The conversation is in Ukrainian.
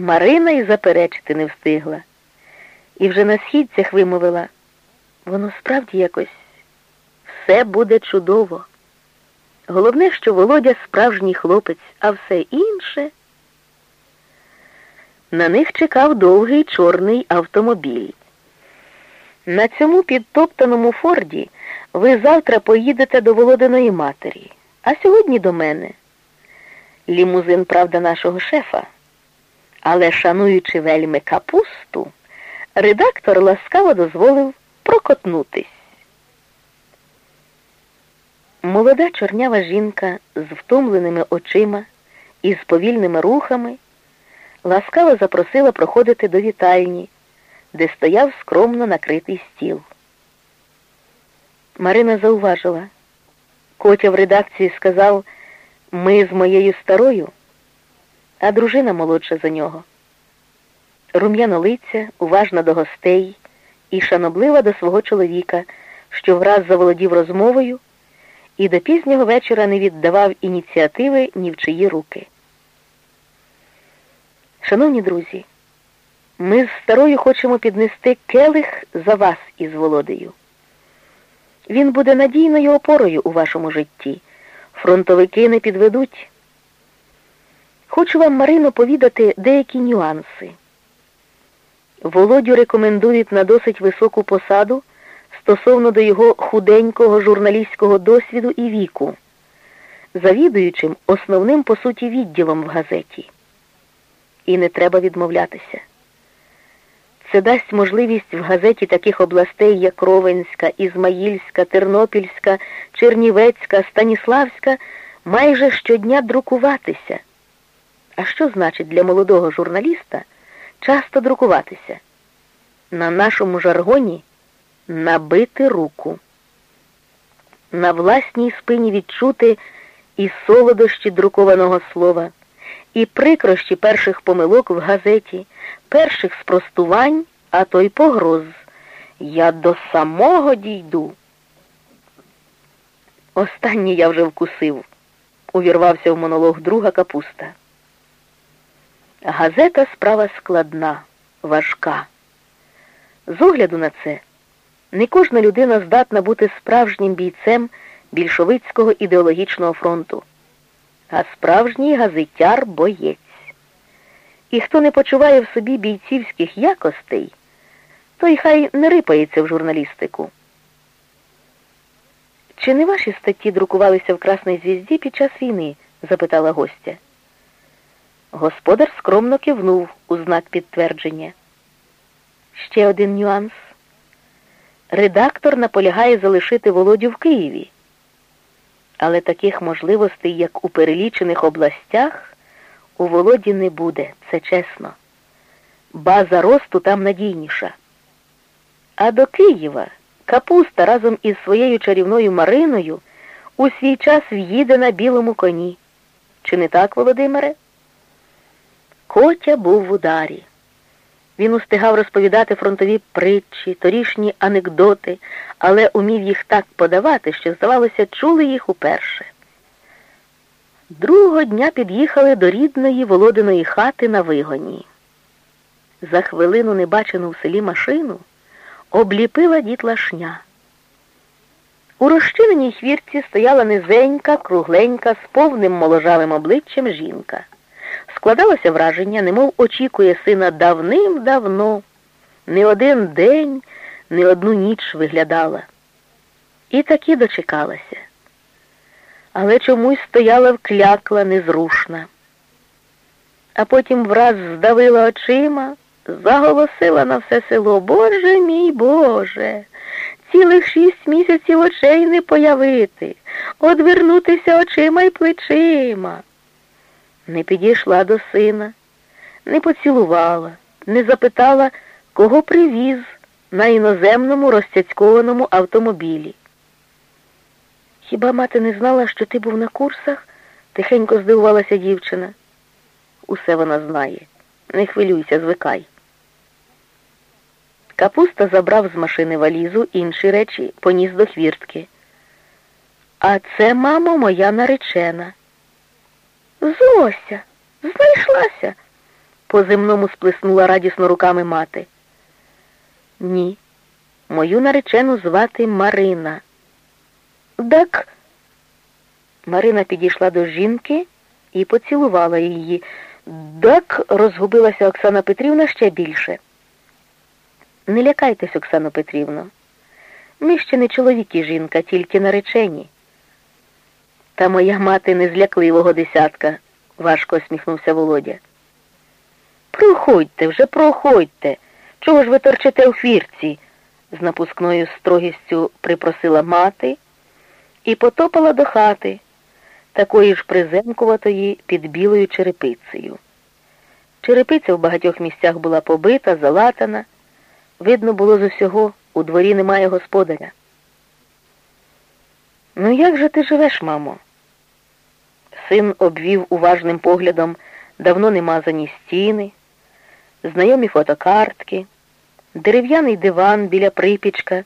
Марина і заперечити не встигла. І вже на східцях вимовила, воно справді якось все буде чудово. Головне, що Володя справжній хлопець, а все інше. На них чекав довгий чорний автомобіль. На цьому підтоптаному форді ви завтра поїдете до Володиної матері, а сьогодні до мене. Лімузин, правда, нашого шефа. Але, шануючи вельми капусту, редактор ласкаво дозволив прокотнутись. Молода чорнява жінка з втомленими очима і з повільними рухами ласкаво запросила проходити до вітальні, де стояв скромно накритий стіл. Марина зауважила. Котя в редакції сказав, ми з моєю старою, а дружина молодша за нього. Рум'янолиця, уважна до гостей і шаноблива до свого чоловіка, що враз заволодів розмовою і до пізнього вечора не віддавав ініціативи ні в чиї руки. Шановні друзі, ми з старою хочемо піднести келих за вас із Володею. Він буде надійною опорою у вашому житті. Фронтовики не підведуть. Хочу вам, Марино, повідати деякі нюанси. Володю рекомендують на досить високу посаду стосовно до його худенького журналістського досвіду і віку, завідуючим основним, по суті, відділом в газеті. І не треба відмовлятися. Це дасть можливість в газеті таких областей, як Ровенська, Ізмаїльська, Тернопільська, Чернівецька, Станіславська, майже щодня друкуватися. А що значить для молодого журналіста часто друкуватися? На нашому жаргоні набити руку, на власній спині відчути і солодощі друкованого слова, і прикрощі перших помилок в газеті, перших спростувань, а то й погроз. Я до самого дійду. Останнє я вже вкусив, увірвався в монолог друга капуста. Газета справа складна, важка. З огляду на це, не кожна людина здатна бути справжнім бійцем більшовицького ідеологічного фронту, а справжній газетяр боєць. І хто не почуває в собі бійцівських якостей, той хай не рипається в журналістику. Чи не ваші статті друкувалися в Красній звізді під час війни? запитала гостя. Господар скромно кивнув у знак підтвердження. Ще один нюанс. Редактор наполягає залишити Володю в Києві. Але таких можливостей, як у перелічених областях, у Володі не буде, це чесно. База росту там надійніша. А до Києва капуста разом із своєю чарівною Мариною у свій час в'їде на білому коні. Чи не так, Володимире? Котя був в ударі. Він устигав розповідати фронтові притчі, торішні анекдоти, але умів їх так подавати, що, здавалося, чули їх уперше. Другого дня під'їхали до рідної Володиної хати на вигоні. За хвилину небачену в селі машину обліпила дітлашня. У розчиненій хвірці стояла низенька, кругленька, з повним моложавим обличчям жінка. Складалося враження, немов очікує сина давним-давно, не один день, не одну ніч виглядала. І таки дочекалася. Але чомусь стояла вклякла незрушна. А потім враз здавила очима, заголосила на все село Боже мій Боже, цілих шість місяців очей не появити, одвернутися очима й плечима не підійшла до сина, не поцілувала, не запитала, кого привіз на іноземному розцяцькованому автомобілі. Хіба мати не знала, що ти був на курсах? тихенько здивувалася дівчина. Усе вона знає. Не хвилюйся, звикай. Капуста забрав з машини валізу інші речі, поніс до хвіртки. А це, мамо, моя наречена. Зося, знайшлася. По земному сплеснула радісно руками мати. Ні, мою наречену звати Марина. Так. Марина підійшла до жінки і поцілувала її. Так розгубилася Оксана Петрівна ще більше. Не лякайтесь, Оксано Петрівно. Ми ще не чоловік і жінка, тільки наречені. Та моя мати не злякливого десятка, важко усміхнувся Володя. Проходьте вже, проходьте. Чого ж ви торчите у фірці? з напускною строгістю припросила мати і потопала до хати, такої ж приземкуватої під білою черепицею. Черепиця в багатьох місцях була побита, залатана. Видно було з усього, у дворі немає господаря. Ну, як же ти живеш, мамо? Син обвів уважним поглядом давно немазані стіни, знайомі фотокартки, дерев'яний диван біля припічка.